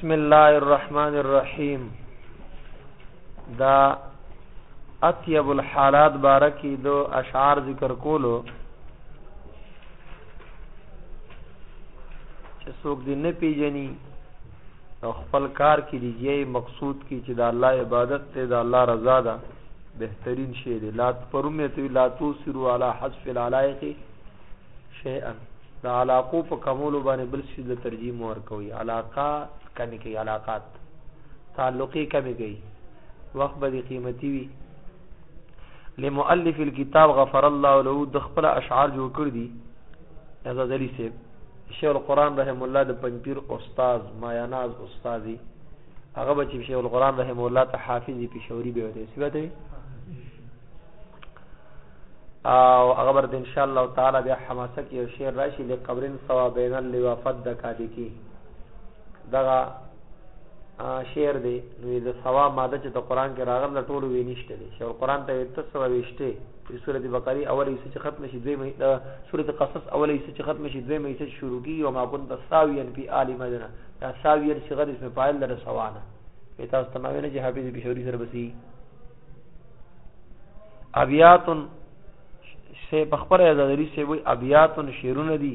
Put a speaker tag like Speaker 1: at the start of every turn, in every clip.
Speaker 1: بسم الله الرحمن الرحیم دا اطیب الحالات بارکی دو اشعار ذکر کولو چې څوک دې نه پیژني او خپل کار کې دي جي مقصود کې چې د الله عبادت ته د الله رضا ده بهترین شی دی لا پرون مې ته لا توسرو علی حذف العلائق شیئا د علاقو په کمولو باندې بل څه د ترجیح مور کوي علاقه کمی کوي علاقات تعلقې کمی کوي وخت به قیمتي وي لمؤلف الكتاب غفر الله له د خپل اشعار جوړ کړ دي غزلی سیب شیخ القرآن رحمه الله د پنځپیر استاد مایاناز استادی هغه به چې شیخ القرآن رحمه الله ته حافظ پېښوري به وته سی وته او هغه برته ان شاء الله تعالی بیا حماسه کې یو شعر راشي د قبرن سوا بین اللوا فد کادی کی دغه شعر دی نو د سوا ماده چې د قران کې راغله ټولو وینشته دي شیخ القرآن ته تسوه ویشته د سورت بقره اوله حصه چې ختم شي دویمه د سورت قصص اوله حصه چې ختم شي دویمه حصه شروع کیږي او ما كنت ساويا في آل مدن دا ساويا صيغه د اسم فاعل لره سوانه په تاسو ته ما ویل چې حافظ بشوري سره بسی ابيات سه بخبره زادري سه وي ابيات شعرونه دي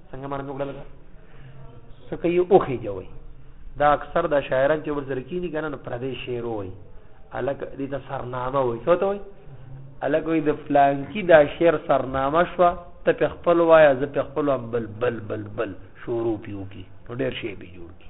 Speaker 1: څنګه معنی مې وکړل څه کوي اوخې جوي دا اکثر د شاعران چې ورسره کینی کنه نو پردې شعر وای الک دې ته سرنامه وای څه ته وای الک وای د فلان کی دا شعر سرنامه شو ته په خپل وای ز په خپل بل بل بل بل شروع پیو کی نو ډیر شی به جوړ کی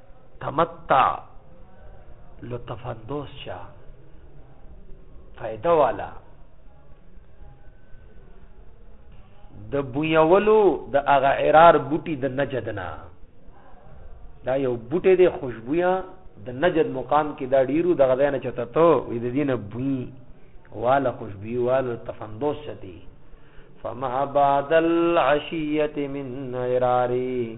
Speaker 1: تمتع لطف اندوز شه فائدہ والا د بویولو د هغه عرار بوټي د نجد نه دا یو بوټي دی خوشبویا د نجد مقام کې دا ډیرو دغه ځای نه چته ته وې د دینه بوی والا خوشبوی والا تفندوس چتی فما بعد العشیه من عراری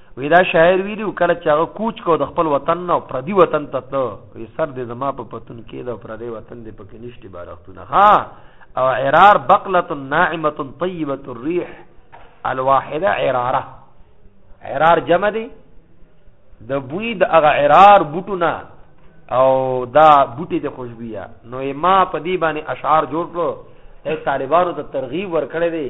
Speaker 1: وی دا شاعر ویلی و کله چې هغه کوچ کو د خپل وطن نه او پردي وطن ته تلو وی سر دې زما په پتون کې د پردي وطن دې پکې نشته بارختونه ها او عرار بقله ناعمه طيبه الريح الواحده عراره عرار جمع دی د بوی د هغه عرار بوټونه او دا بوټي د خوشبویا نو ما په دې باندې اشعار جوړ کړو اے طالبانو ته ترغیب ورکړې دي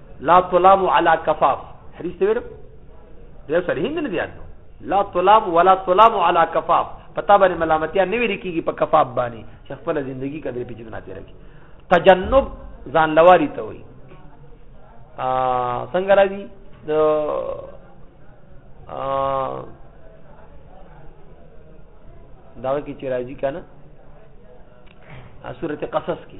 Speaker 1: لا تلام علی کفاف حدیث ته ویلو ډیر صحیح نه دی یاد لا تلام ولا تلام علی کفاف پتا باندې ملامتیا نه ویل کیږي په کفاف باندې چې خپل ژوندۍ کدرې په جګنا تیر کی تجنب ځان لواری ته وي ا څنګه راځي د ا دا کې چې راځي کنه سورته قصص کې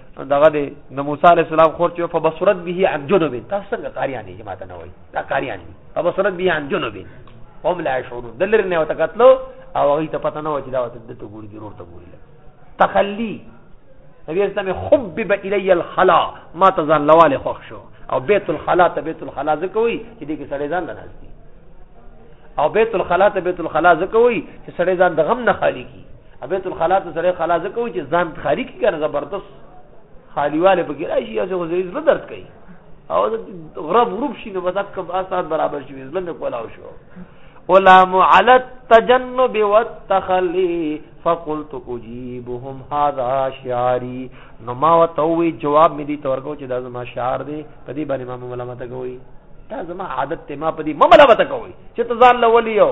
Speaker 1: دغه دی د موسی علی السلام خور چې فبصرت به عن جنوب تاسو څنګه قاریان یې ماته نه وایي دا قاریان دي فبصرت به عن جنوب هم لا شعورون دلر نه وته قتلو او هغه ته پته نه و چې دا وته د ته ګوري ضرور ته ګوري تخلي نبی اسلام حبب الی الخلا ما تزان لواله خوښ شو او بیت الخلا ته بیت الخلا زکوي چې دې کې سړی ځان نه ناشتي او بیت الخلا ته بیت الخلا زکوي چې سړی ځان د غم نه خالی کی بیت الخلا ته سره خلا ځکه وي چې ځان خالي کی کنه زبردست خالیواله پکې راشي یا څه غوځي زړه درد کوي او غرب غروب شي نو بدک کم اسات برابر شي زړه مې کولاو شو علام على التجنب والتخلي فقلت اجيبهم هذا شعاري نو ما وتوي جواب مې دي تورکو چې دا زما شعار دی په دې باندې ما ملامت کوي دا زما عادت ته ما په دې ملامت کوي چې ته ځان لولي یو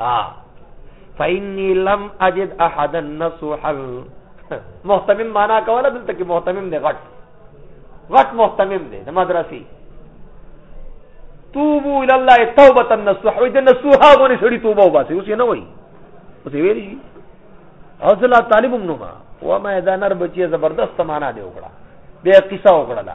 Speaker 1: ها فإني لم أجد أحدا نصوحا محتمم معنا کوله دلته کې محتمم دی غټ غټ محتمم دی د مدرسې توبو الى الله توبه النصوح وي د نصوحا غونې سړي توبه وباسي اوس یې نه وایي اوس یې ویلي شي او زلا طالب نو ما و ما دا نر بچي زبردست معنا دی وکړه بیا قصه وکړه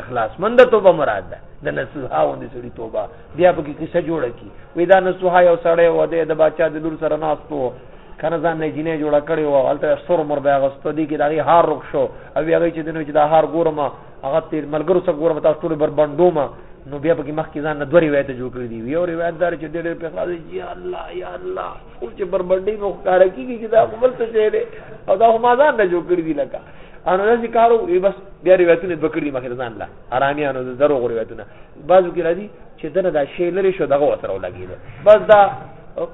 Speaker 1: اخلاص مند توبه مراد ده د نصوحا و د سړي توبه بیا په کې قصه جوړه کی وې دا نصوحا یو سړی و دی د بچا د لور سره ناستو کنه ځان نه جنې جوړه کړې و هلته سر مر بیا غستو دی کې دغه هار رک شو او هغه چې دنو چې دا هار ګورم هغه تیر ملګرو سره ګورم تاسو ټول بر بندوم نو بیا پکې مخ کې ځان نه دوه روایت جوړ کړی دی یو روایت دار چې ډېر په خلاص دی یا الله یا الله او چې بر بندې مو کار کیږي چې دا خپل څه دی او دا ما ځان نه جوړ کړی دی لکه ان راځي کارو بس بیا روایتونه دوه کړي مخې ځان له حرامیانو د درو غو روایتونه بعضو کې راځي چې دنه دا شی لري شو دغه وسره ولګیږي بس دا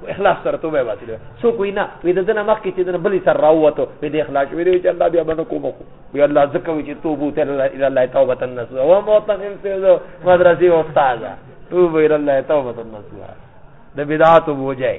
Speaker 1: اخلاص سره توبه واسره سو کوی نه وې د دنه مخ کې چې دنه بلې سره راوته وې د اخلاص وې چې الله بیا باندې کوم خو وې الله زکه وې چې توبه ته اله الله توبه تن نسو او موتقین ته مدرسې استاد توبه اله الله توبه تن نسو د بدعات بوجای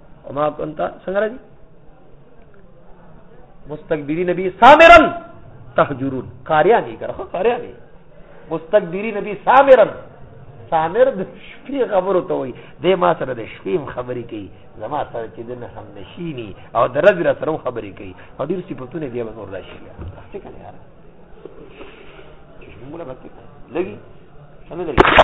Speaker 1: وما كنت څنګه راځي مستكبرين نبی سامرا تهجرون قاریا نه کړه قاریا نه مستكبرين نبی سامرا سامر د شپې خبرو ته وای د ما سره د شپې خبرې کوي زما سره چې دنه هم نشینی او د رز را سره خبرې کوي او ډیر صفاتونه بیا به نور راشي څه کوي یار موږ به لګي څنګه